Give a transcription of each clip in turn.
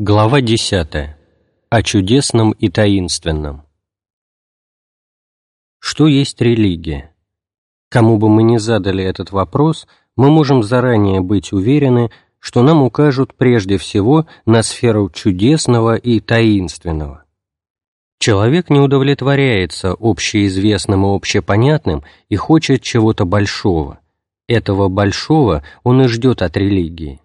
Глава 10. О чудесном и таинственном. Что есть религия? Кому бы мы ни задали этот вопрос, мы можем заранее быть уверены, что нам укажут прежде всего на сферу чудесного и таинственного. Человек не удовлетворяется общеизвестным и общепонятным и хочет чего-то большого. Этого большого он и ждет от религии.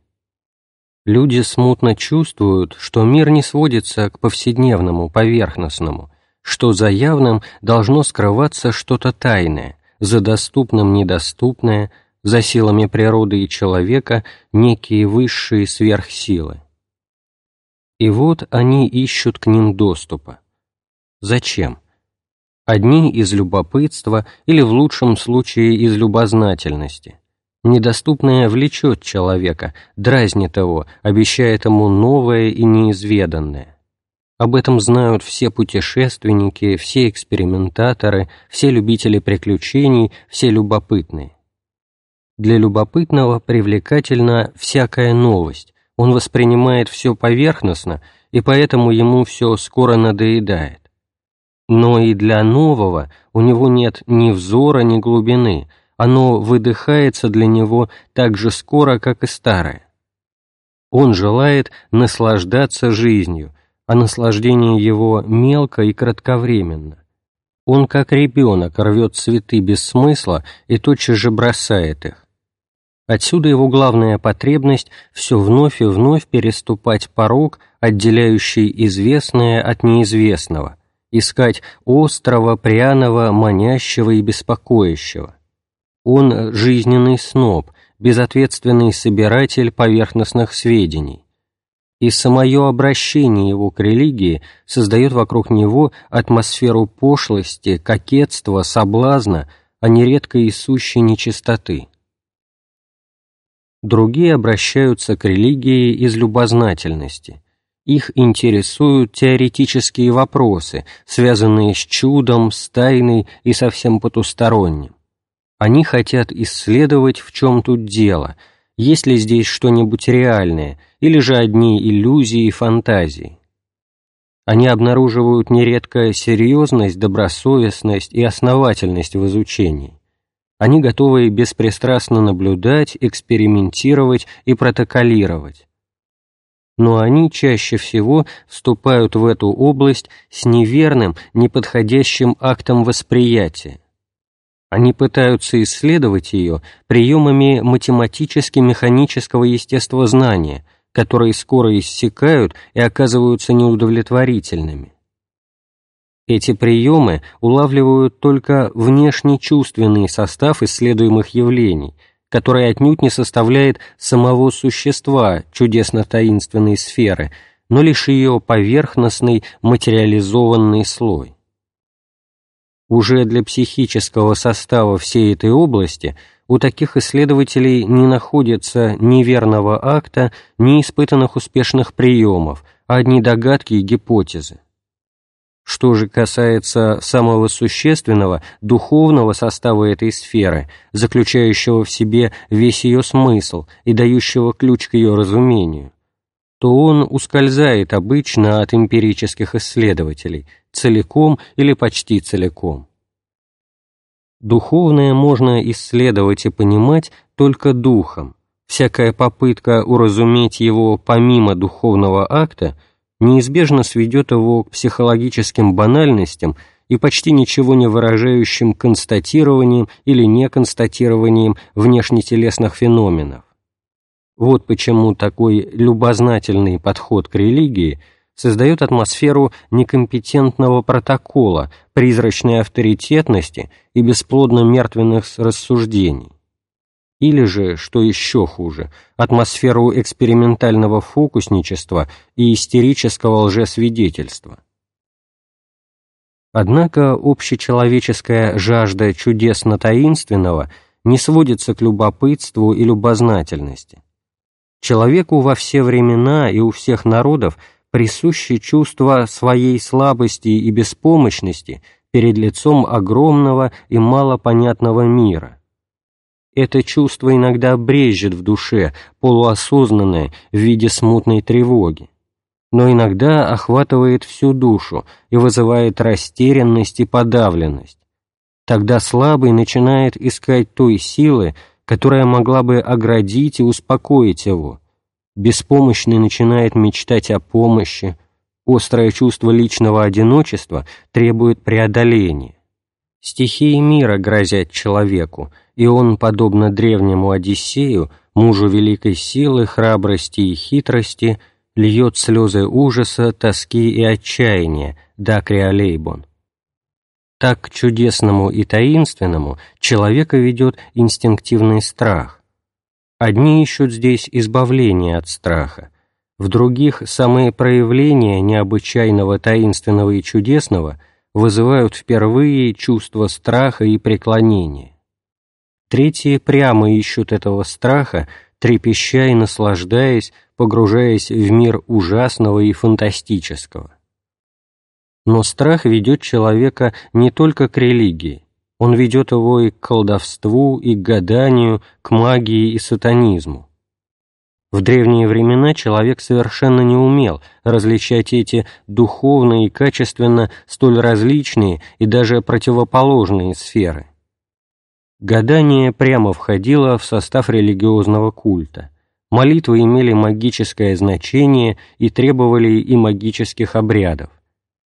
Люди смутно чувствуют, что мир не сводится к повседневному, поверхностному, что за явным должно скрываться что-то тайное, за доступным недоступное, за силами природы и человека некие высшие сверхсилы. И вот они ищут к ним доступа. Зачем? Одни из любопытства или в лучшем случае из любознательности, Недоступное влечет человека, дразнит его, обещает ему новое и неизведанное. Об этом знают все путешественники, все экспериментаторы, все любители приключений, все любопытные. Для любопытного привлекательна всякая новость, он воспринимает все поверхностно, и поэтому ему все скоро надоедает. Но и для нового у него нет ни взора, ни глубины – оно выдыхается для него так же скоро, как и старое. Он желает наслаждаться жизнью, а наслаждение его мелко и кратковременно. Он, как ребенок, рвет цветы без смысла и тотчас же бросает их. Отсюда его главная потребность все вновь и вновь переступать порог, отделяющий известное от неизвестного, искать острого, пряного, манящего и беспокоящего. Он жизненный сноб, безответственный собиратель поверхностных сведений. И самое обращение его к религии создает вокруг него атмосферу пошлости, кокетства, соблазна, а нередко и сущей нечистоты. Другие обращаются к религии из любознательности. Их интересуют теоретические вопросы, связанные с чудом, с тайной и совсем потусторонним. Они хотят исследовать, в чем тут дело, есть ли здесь что-нибудь реальное, или же одни иллюзии и фантазии. Они обнаруживают нередко серьезность, добросовестность и основательность в изучении. Они готовы беспристрастно наблюдать, экспериментировать и протоколировать. Но они чаще всего вступают в эту область с неверным, неподходящим актом восприятия, они пытаются исследовать ее приемами математически-механического естествознания, которые скоро иссякают и оказываются неудовлетворительными. Эти приемы улавливают только внешний чувственный состав исследуемых явлений, который отнюдь не составляет самого существа чудесно-таинственной сферы, но лишь ее поверхностный материализованный слой. Уже для психического состава всей этой области у таких исследователей не находится ни верного акта, ни испытанных успешных приемов, а одни догадки и гипотезы. Что же касается самого существенного, духовного состава этой сферы, заключающего в себе весь ее смысл и дающего ключ к ее разумению, то он ускользает обычно от эмпирических исследователей, целиком или почти целиком. Духовное можно исследовать и понимать только духом. Всякая попытка уразуметь его помимо духовного акта неизбежно сведет его к психологическим банальностям и почти ничего не выражающим констатированием или неконстатированием внешнетелесных феноменов. Вот почему такой любознательный подход к религии создает атмосферу некомпетентного протокола, призрачной авторитетности и бесплодно-мертвенных рассуждений. Или же, что еще хуже, атмосферу экспериментального фокусничества и истерического лжесвидетельства. Однако общечеловеческая жажда чудесно-таинственного не сводится к любопытству и любознательности. Человеку во все времена и у всех народов присуще чувство своей слабости и беспомощности перед лицом огромного и малопонятного мира. Это чувство иногда брежет в душе, полуосознанное, в виде смутной тревоги. но иногда охватывает всю душу и вызывает растерянность и подавленность. Тогда слабый начинает искать той силы, которая могла бы оградить и успокоить его. Беспомощный начинает мечтать о помощи, острое чувство личного одиночества требует преодоления. Стихии мира грозят человеку, и он, подобно древнему Одиссею, мужу великой силы, храбрости и хитрости, льет слезы ужаса, тоски и отчаяния, да креолейбон. Так к чудесному и таинственному человека ведет инстинктивный страх. Одни ищут здесь избавление от страха, в других самые проявления необычайного, таинственного и чудесного вызывают впервые чувство страха и преклонения. Третьи прямо ищут этого страха, трепеща и наслаждаясь, погружаясь в мир ужасного и фантастического. Но страх ведет человека не только к религии, он ведет его и к колдовству, и к гаданию, к магии и сатанизму. В древние времена человек совершенно не умел различать эти духовные и качественно столь различные и даже противоположные сферы. Гадание прямо входило в состав религиозного культа. Молитвы имели магическое значение и требовали и магических обрядов.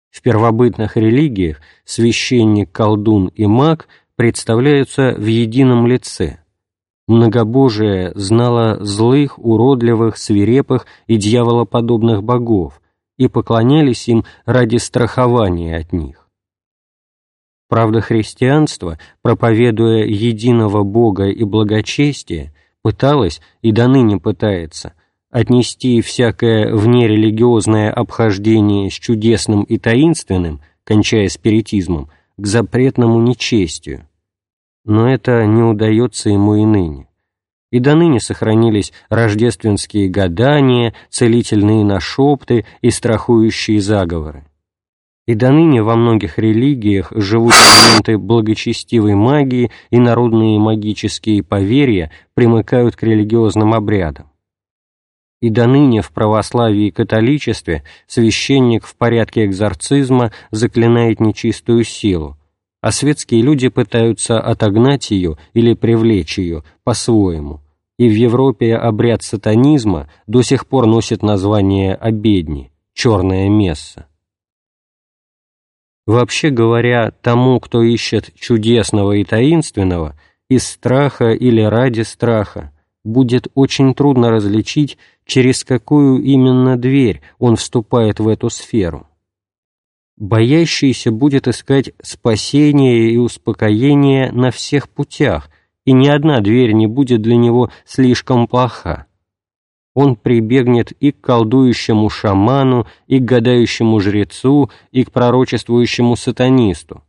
В первобытных религиях священник, колдун и маг представляются в едином лице. Многобожие знало злых, уродливых, свирепых и дьяволоподобных богов, и поклонялись им ради страхования от них. Правда, христианство, проповедуя единого Бога и благочестие, пыталось и до ныне пытается отнести всякое внерелигиозное обхождение с чудесным и таинственным, кончая спиритизмом, к запретному нечестию. Но это не удается ему и ныне. И до ныне сохранились рождественские гадания, целительные нашепты и страхующие заговоры. И до ныне во многих религиях живут элементы благочестивой магии и народные магические поверья примыкают к религиозным обрядам. И до ныне в православии и католичестве священник в порядке экзорцизма заклинает нечистую силу, а светские люди пытаются отогнать ее или привлечь ее по-своему, и в Европе обряд сатанизма до сих пор носит название обедни, черная месса. Вообще говоря, тому, кто ищет чудесного и таинственного, из страха или ради страха, будет очень трудно различить, через какую именно дверь он вступает в эту сферу. Боящийся будет искать спасение и успокоение на всех путях, и ни одна дверь не будет для него слишком плоха он прибегнет и к колдующему шаману, и к гадающему жрецу, и к пророчествующему сатанисту.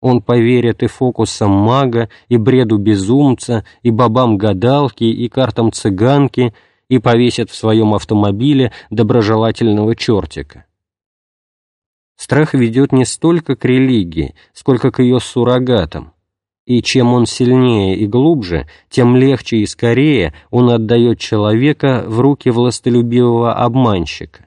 Он поверит и фокусам мага, и бреду безумца, и бабам гадалки, и картам цыганки, и повесит в своем автомобиле доброжелательного чертика. Страх ведет не столько к религии, сколько к ее суррогатам, и чем он сильнее и глубже, тем легче и скорее он отдает человека в руки властолюбивого обманщика.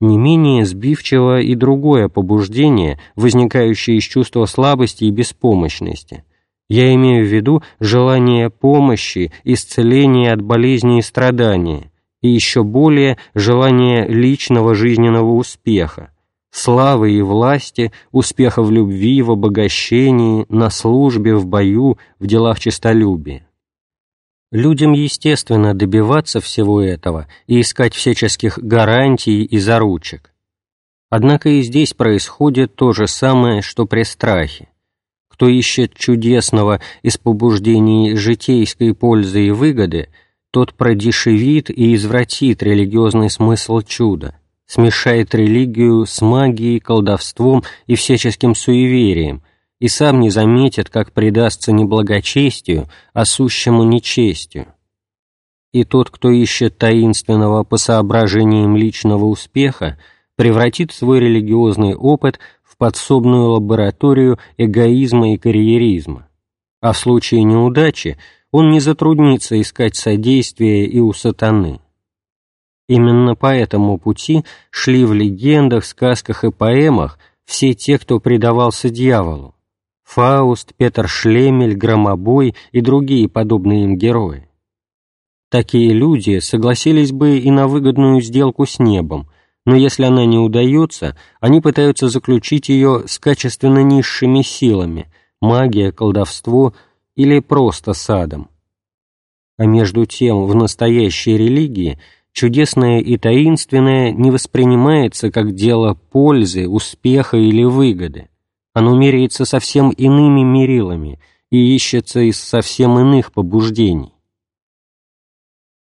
Не менее сбивчиво и другое побуждение, возникающее из чувства слабости и беспомощности. Я имею в виду желание помощи, исцеления от болезней и страдания, и еще более желание личного жизненного успеха, славы и власти, успеха в любви, в обогащении, на службе, в бою, в делах честолюбия. Людям естественно добиваться всего этого и искать всяческих гарантий и заручек. Однако и здесь происходит то же самое, что при страхе. Кто ищет чудесного из побуждений житейской пользы и выгоды, тот продешевит и извратит религиозный смысл чуда смешает религию с магией, колдовством и всяческим суеверием, и сам не заметит, как предастся не благочестию, а сущему нечестию. И тот, кто ищет таинственного по соображениям личного успеха, превратит свой религиозный опыт подсобную лабораторию эгоизма и карьеризма. А в случае неудачи он не затруднится искать содействия и у сатаны. Именно по этому пути шли в легендах, сказках и поэмах все те, кто предавался дьяволу. Фауст, Петр Шлемель, Громобой и другие подобные им герои. Такие люди согласились бы и на выгодную сделку с небом, но если она не удается, они пытаются заключить ее с качественно низшими силами – магия, колдовство или просто садом. А между тем в настоящей религии чудесное и таинственное не воспринимается как дело пользы, успеха или выгоды. Оно меряется совсем иными мерилами и ищется из совсем иных побуждений.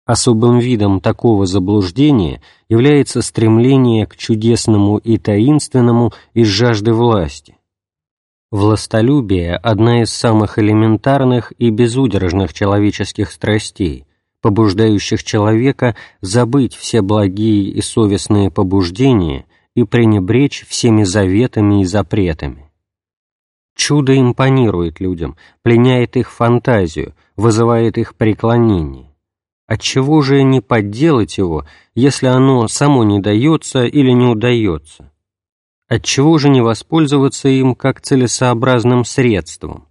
Особым видом такого заблуждения является стремление к чудесному и таинственному из жажды власти. Властолюбие – одна из самых элементарных и безудержных человеческих страстей, побуждающих человека забыть все благие и совестные побуждения и пренебречь всеми заветами и запретами. Чудо импонирует людям, пленяет их фантазию, вызывает их преклонение. Отчего же не подделать его, если оно само не дается или не удается? Отчего же не воспользоваться им как целесообразным средством?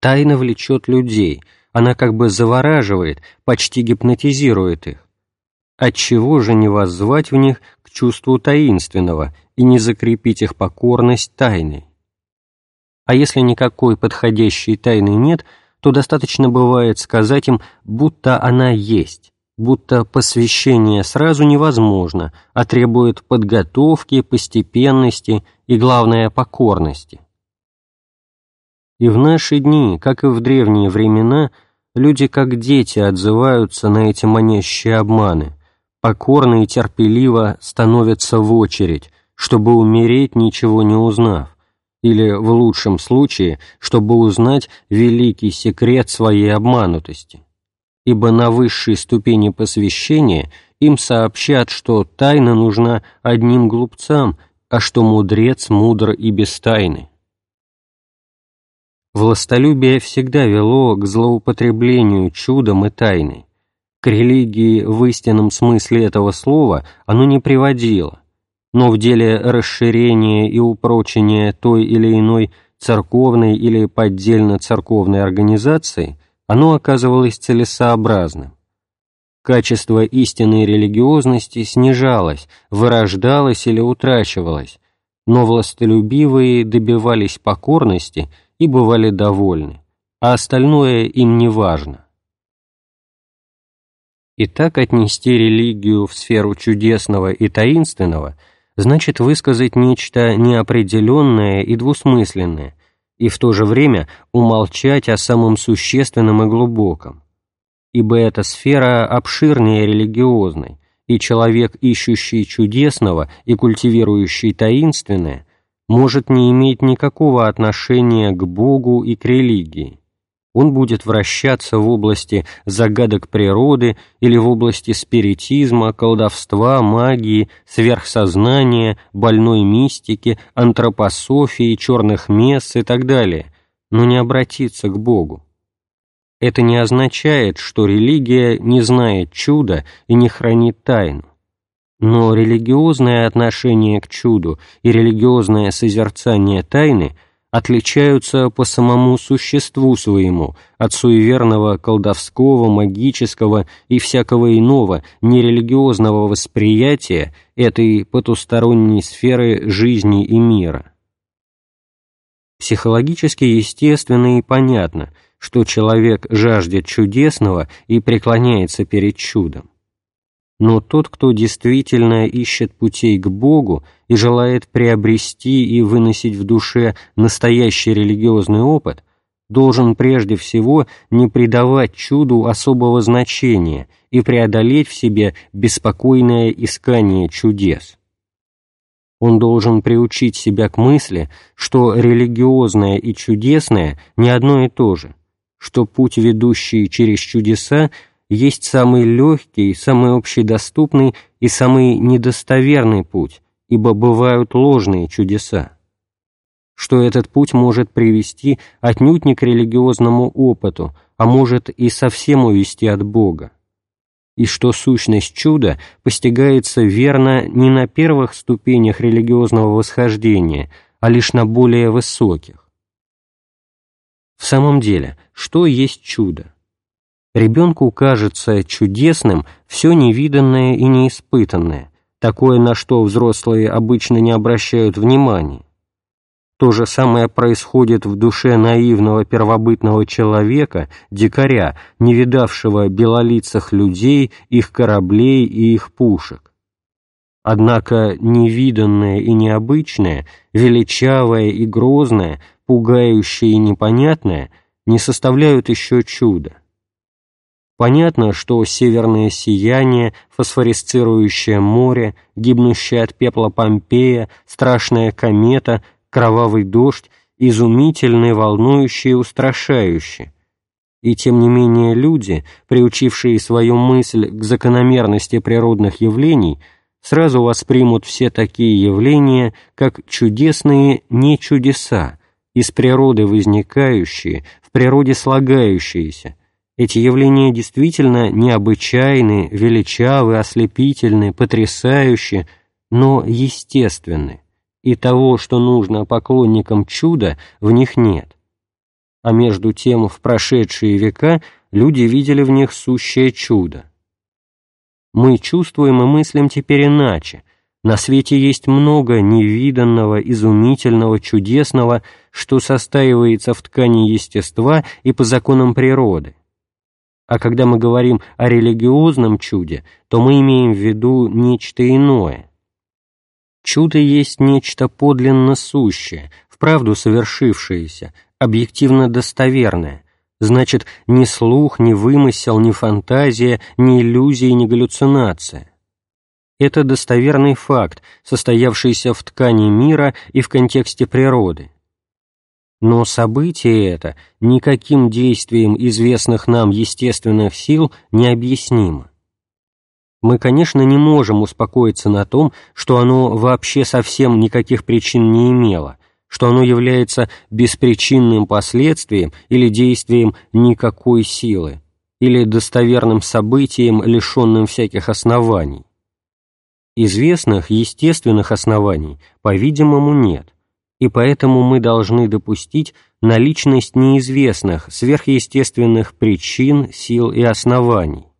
Тайна влечет людей, она как бы завораживает, почти гипнотизирует их. Отчего же не воззвать в них к чувству таинственного и не закрепить их покорность тайной? А если никакой подходящей тайны нет – то достаточно бывает сказать им, будто она есть, будто посвящение сразу невозможно, а требует подготовки, постепенности и, главное, покорности. И в наши дни, как и в древние времена, люди как дети отзываются на эти манящие обманы, покорно и терпеливо становятся в очередь, чтобы умереть, ничего не узнав, или, в лучшем случае, чтобы узнать великий секрет своей обманутости. Ибо на высшей ступени посвящения им сообщат, что тайна нужна одним глупцам, а что мудрец мудр и без тайны. Властолюбие всегда вело к злоупотреблению чудом и тайной. К религии в истинном смысле этого слова оно не приводило, но в деле расширения и упрочения той или иной церковной или поддельно-церковной организации оно оказывалось целесообразным. Качество истинной религиозности снижалось, вырождалось или утрачивалось, но властолюбивые добивались покорности и бывали довольны, а остальное им не важно. И так отнести религию в сферу чудесного и таинственного – значит высказать нечто неопределенное и двусмысленное, и в то же время умолчать о самом существенном и глубоком. Ибо эта сфера обширнее религиозной, и человек, ищущий чудесного и культивирующий таинственное, может не иметь никакого отношения к Богу и к религии он будет вращаться в области загадок природы или в области спиритизма, колдовства, магии, сверхсознания, больной мистики, антропософии, черных мест и так далее, но не обратиться к Богу. Это не означает, что религия не знает чуда и не хранит тайну. Но религиозное отношение к чуду и религиозное созерцание тайны – отличаются по самому существу своему от суеверного, колдовского, магического и всякого иного нерелигиозного восприятия этой потусторонней сферы жизни и мира. Психологически естественно и понятно, что человек жаждет чудесного и преклоняется перед чудом. Но тот, кто действительно ищет путей к Богу и желает приобрести и выносить в душе настоящий религиозный опыт, должен прежде всего не придавать чуду особого значения и преодолеть в себе беспокойное искание чудес. Он должен приучить себя к мысли, что религиозное и чудесное не одно и то же, что путь, ведущий через чудеса, есть самый легкий, самый общедоступный и самый недостоверный путь, ибо бывают ложные чудеса. Что этот путь может привести отнюдь не к религиозному опыту, а может и совсем увести от Бога. и что сущность чуда постигается верно не на первых ступенях религиозного восхождения, а лишь на более высоких. В самом деле, что есть чудо? Ребенку кажется чудесным все невиданное и неиспытанное, такое, на что взрослые обычно не обращают внимания. То же самое происходит в душе наивного первобытного человека, дикаря, не видавшего белолицых людей, их кораблей и их пушек. Однако невиданное и необычное, величавое и грозное, пугающее и непонятное не составляют еще чуда. Понятно, что северное сияние, фосфорисцирующее море, гибнущее от пепла Помпея, страшная комета — кровавый дождь, изумительный, волнующий и устрашающий. И тем не менее люди, приучившие свою мысль к закономерности природных явлений, сразу воспримут все такие явления, как чудесные не чудеса, из природы возникающие, в природе слагающиеся. Эти явления действительно необычайны, величавы, ослепительны, потрясающие, но естественны и того, что нужно поклонникам чуда, в них нет. А между тем в прошедшие века люди видели в них сущее чудо. Мы чувствуем и мыслим теперь иначе. На свете есть много невиданного, изумительного, чудесного, что состаивается в ткани естества и по законам природы. А когда мы говорим о религиозном чуде, то мы имеем в виду нечто иное, Чудо есть нечто подлинно сущее, вправду совершившееся, объективно достоверное, значит, ни слух, ни вымысел, ни фантазия, ни иллюзия, ни галлюцинация. Это достоверный факт, состоявшийся в ткани мира и в контексте природы. Но событие это никаким действием известных нам естественных сил не объяснимо мы, конечно, не можем успокоиться на том, что оно вообще совсем никаких причин не имело, что оно является беспричинным последствием или действием никакой силы, или достоверным событием, лишенным всяких оснований. Известных естественных оснований, по-видимому, нет, и поэтому мы должны допустить наличность неизвестных сверхъестественных причин, сил и оснований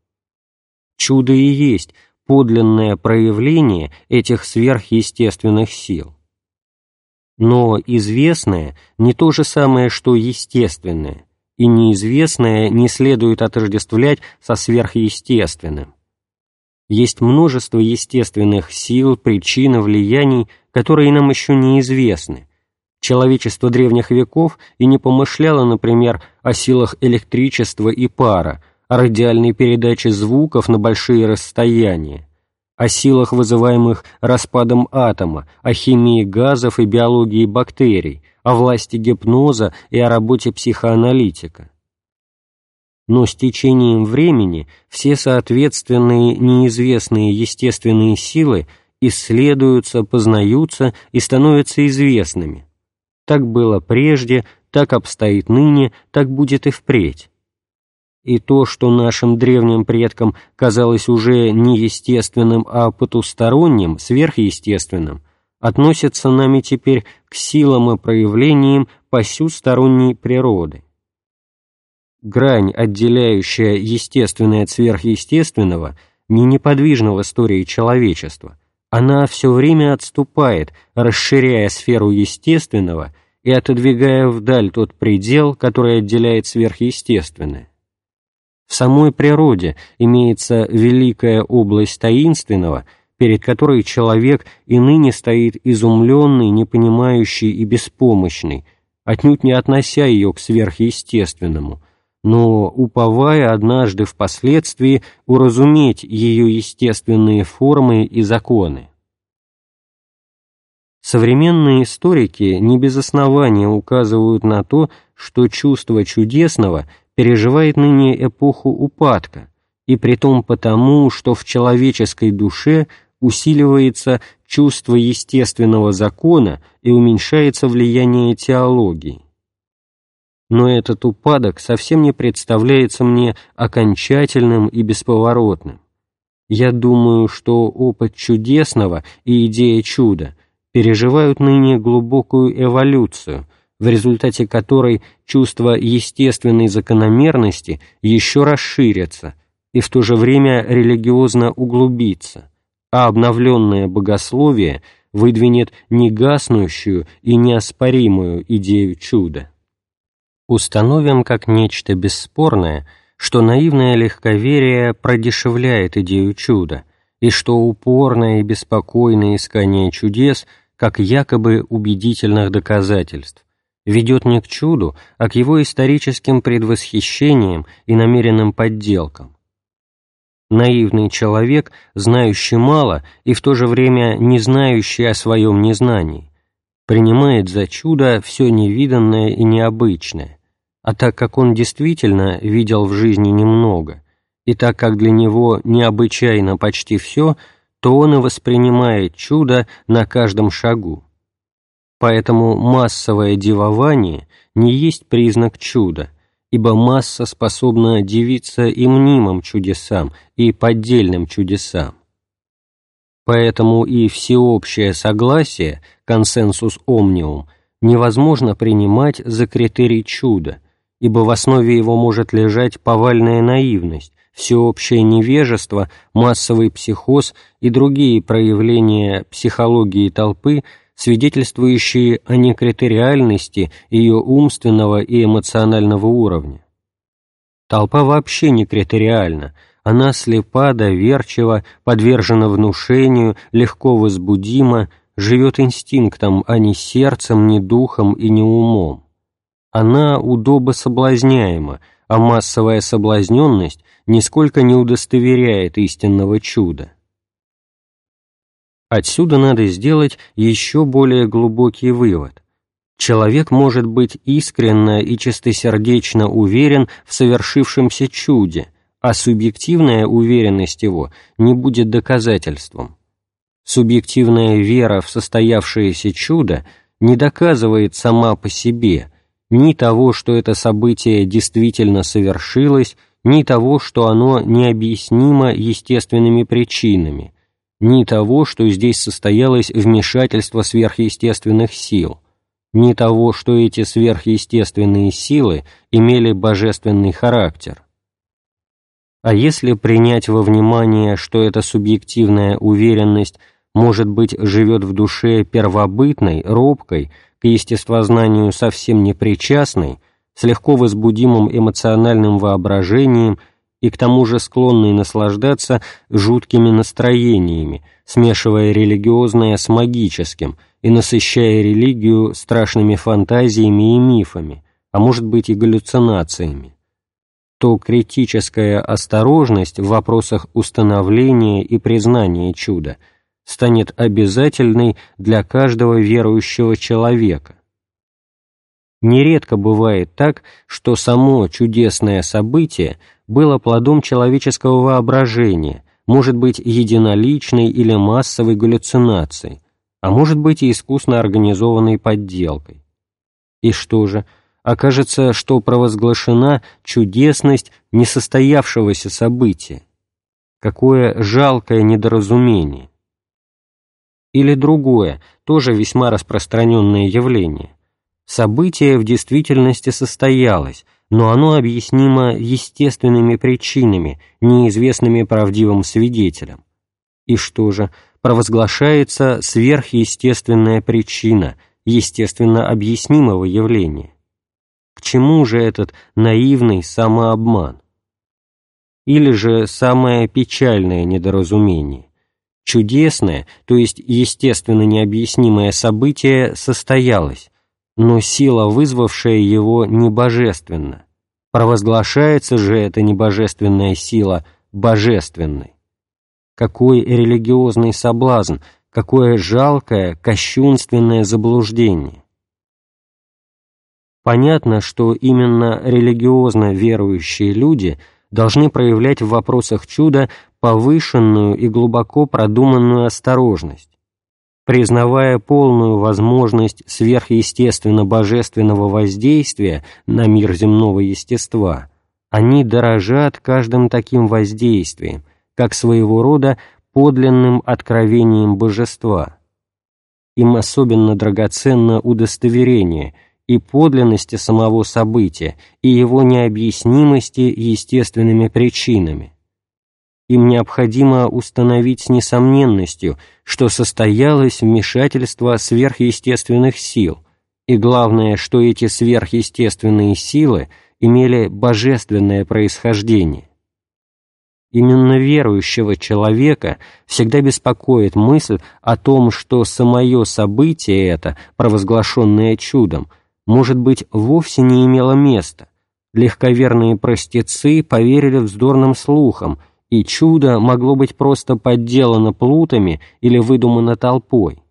чудо и есть подлинное проявление этих сверхъестественных сил. Но известное не то же самое, что естественное, и неизвестное не следует отождествлять со сверхъестественным. Есть множество естественных сил, причин и влияний, которые нам еще неизвестны. Человечество древних веков и не помышляло, например, о силах электричества и пара, о радиальной передаче звуков на большие расстояния, о силах, вызываемых распадом атома, о химии газов и биологии бактерий, о власти гипноза и о работе психоаналитика. Но с течением времени все соответственные неизвестные естественные силы исследуются, познаются и становятся известными. Так было прежде, так обстоит ныне, так будет и впредь и то, что нашим древним предкам казалось уже не естественным, а потусторонним, сверхъестественным, относится нами теперь к силам и проявлениям посюсторонней природы. Грань, отделяющая естественное от сверхъестественного, не неподвижна в истории человечества. Она все время отступает, расширяя сферу естественного и отодвигая вдаль тот предел, который отделяет сверхъестественное. В самой природе имеется великая область таинственного, перед которой человек и ныне стоит изумленный, непонимающий и беспомощный, отнюдь не относя ее к сверхъестественному, но уповая однажды впоследствии уразуметь ее естественные формы и законы. Современные историки не без основания указывают на то, что чувство чудесного переживает ныне эпоху упадка, и притом потому, что в человеческой душе усиливается чувство естественного закона и уменьшается влияние теологии. Но этот упадок совсем не представляется мне окончательным и бесповоротным. Я думаю, что опыт чудесного и идея чуда переживают ныне глубокую эволюцию, в результате которой чувство естественной закономерности еще расширится и в то же время религиозно углубится, а обновленное богословие выдвинет негаснущую и неоспоримую идею чуда. Установим как нечто бесспорное, что наивное легковерие продешевляет идею чуда, и что упорное и беспокойное искание чудес, как якобы убедительных доказательств, ведет не к чуду, а к его историческим предвосхищениям и намеренным подделкам. Наивный человек, знающий мало и в то же время не знающий о своем незнании, принимает за чудо все невиданное и необычное, а так как он действительно видел в жизни немного, и так как для него необычайно почти все, то он и воспринимает чудо на каждом шагу. Поэтому массовое дивование не есть признак чуда, ибо масса способна дивиться и мнимым чудесам, и поддельным чудесам. Поэтому и всеобщее согласие, консенсус омниум, невозможно принимать за критерий чуда, ибо в основе его может лежать повальная наивность, всеобщее невежество, массовый психоз и другие проявления психологии толпы, свидетельствующие о некритериальности ее умственного и эмоционального уровня. Толпа вообще не критериальна, она слепа, доверчива, подвержена внушению, легко возбудима, живет инстинктом, а не сердцем, не духом и не умом. Она удобо соблазняема, а массовая соблазненность нисколько не удостоверяет истинного чуда. Отсюда надо сделать еще более глубокий вывод. Человек может быть искренне и чистосердечно уверен в совершившемся чуде, а субъективная уверенность его не будет доказательством. Субъективная вера в состоявшееся чудо не доказывает сама по себе ни того, что это событие действительно совершилось, ни того, что оно необъяснимо естественными причинами – ни того, что здесь состоялось вмешательство сверхъестественных сил, ни того, что эти сверхъестественные силы имели божественный характер. А если принять во внимание, что эта субъективная уверенность, может быть, живет в душе первобытной, робкой, к естествознанию совсем непричастной, с легко возбудимым эмоциональным воображением и к тому же склонный наслаждаться жуткими настроениями, смешивая религиозное с магическим и насыщая религию страшными фантазиями и мифами, а может быть и галлюцинациями, то критическая осторожность в вопросах установления и признания чуда станет обязательной для каждого верующего человека. Нередко бывает так, что само чудесное событие – было плодом человеческого воображения, может быть единоличной или массовой галлюцинацией, а может быть и искусно организованной подделкой. И что же, окажется, что провозглашена чудесность несостоявшегося события. Какое жалкое недоразумение. Или другое, тоже весьма распространенное явление. Событие в действительности состоялось, но оно объяснимо естественными причинами, неизвестными правдивым свидетелям. И что же, провозглашается сверхъестественная причина, естественно объяснимого явления. К чему же этот наивный самообман? Или же самое печальное недоразумение? Чудесное, то есть естественно необъяснимое событие состоялось, но сила, вызвавшая его, не божественна. Провозглашается же эта небожественная сила божественной. Какой религиозный соблазн, какое жалкое, кощунственное заблуждение. Понятно, что именно религиозно верующие люди должны проявлять в вопросах чуда повышенную и глубоко продуманную осторожность, признавая полную возможность сверхъестественно-божественного воздействия на мир земного естества, они дорожат каждым таким воздействием, как своего рода подлинным откровением божества. Им особенно драгоценно удостоверение и подлинности самого события, и его необъяснимости естественными причинами. Им необходимо установить с несомненностью, что состоялось вмешательство сверхъестественных сил, и главное, что эти сверхъестественные силы имели божественное происхождение. Именно верующего человека всегда беспокоит мысль о том, что самое событие это, провозглашенное чудом, может быть, вовсе не имело места. Легковерные простецы поверили вздорным слухам, и чудо могло быть просто подделано плутами или выдумано толпой.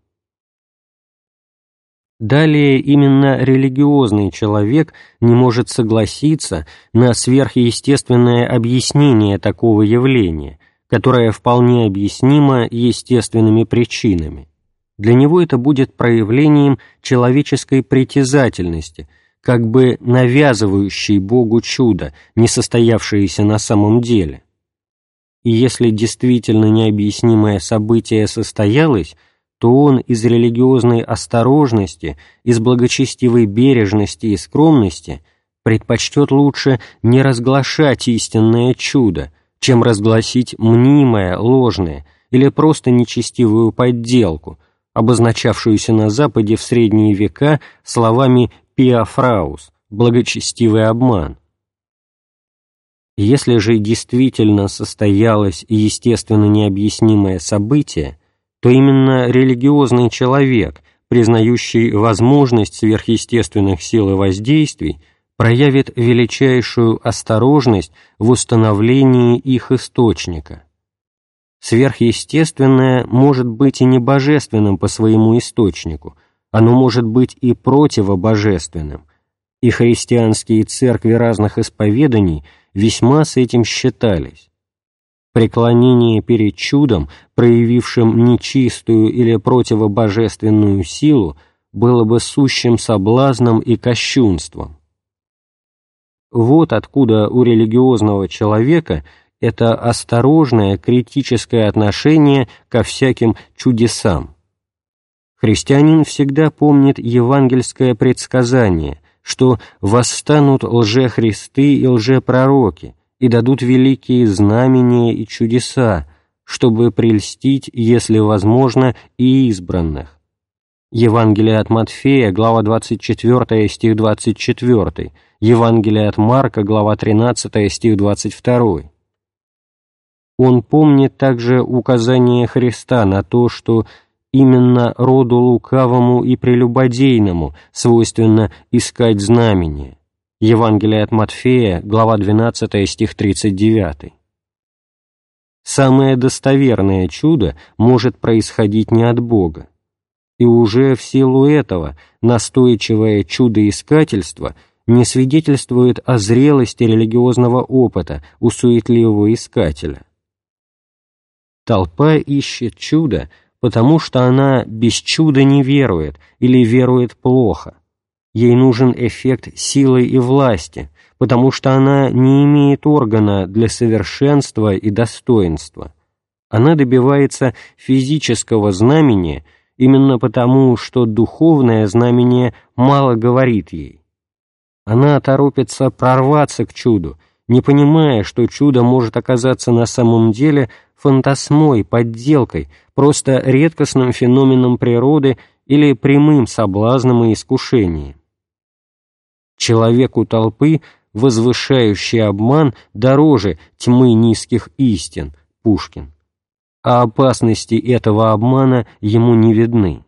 Далее именно религиозный человек не может согласиться на сверхъестественное объяснение такого явления, которое вполне объяснимо естественными причинами. Для него это будет проявлением человеческой притязательности, как бы навязывающей Богу чудо, не состоявшееся на самом деле. И если действительно необъяснимое событие состоялось, то он из религиозной осторожности, из благочестивой бережности и скромности предпочтет лучше не разглашать истинное чудо, чем разгласить мнимое, ложное или просто нечестивую подделку, обозначавшуюся на Западе в средние века словами «пиафраус» – благочестивый обман. Если же действительно состоялось естественно необъяснимое событие, то именно религиозный человек, признающий возможность сверхъестественных сил и воздействий, проявит величайшую осторожность в установлении их источника. Сверхъестественное может быть и не божественным по своему источнику, оно может быть и противобожественным, и христианские церкви разных исповеданий весьма с этим считались. Преклонение перед чудом, проявившим нечистую или противобожественную силу, было бы сущим соблазном и кощунством. Вот откуда у религиозного человека это осторожное критическое отношение ко всяким чудесам. Христианин всегда помнит евангельское предсказание, что восстанут лжехристы и лжепророки, и дадут великие знамения и чудеса, чтобы прельстить, если возможно, и избранных. Евангелие от Матфея, глава 24, стих 24, Евангелие от Марка, глава 13, стих 22. Он помнит также указание Христа на то, что именно роду лукавому и прелюбодейному свойственно искать знамения, Евангелие от Матфея, глава 12, стих 39. Самое достоверное чудо может происходить не от Бога. И уже в силу этого настойчивое чудоискательство не свидетельствует о зрелости религиозного опыта у суетливого искателя. Толпа ищет чудо, потому что она без чуда не верует или верует плохо, Ей нужен эффект силы и власти, потому что она не имеет органа для совершенства и достоинства. Она добивается физического знамения именно потому, что духовное знамение мало говорит ей. Она торопится прорваться к чуду, не понимая, что чудо может оказаться на самом деле фантасмой, подделкой, просто редкостным феноменом природы или прямым соблазном и искушением человеку толпы возвышающий обман дороже тьмы низких истин, Пушкин. А опасности этого обмана ему не видны.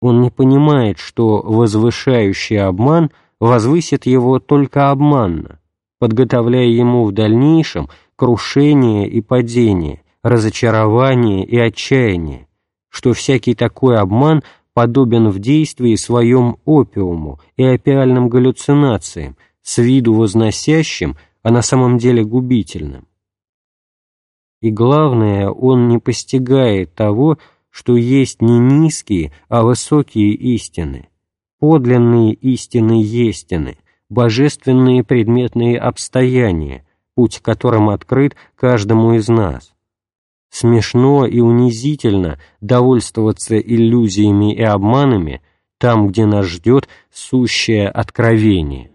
Он не понимает, что возвышающий обман возвысит его только обманно, подготовляя ему в дальнейшем крушение и падение, разочарование и отчаяние, что всякий такой обман подобен в действии своем опиуму и опиальным галлюцинациям, с виду возносящим, а на самом деле губительным. И главное, он не постигает того, что есть не низкие, а высокие истины, подлинные истины истины, божественные предметные обстояния, путь которым открыт каждому из нас, Смешно и унизительно довольствоваться иллюзиями и обманами там, где нас ждет сущее откровение.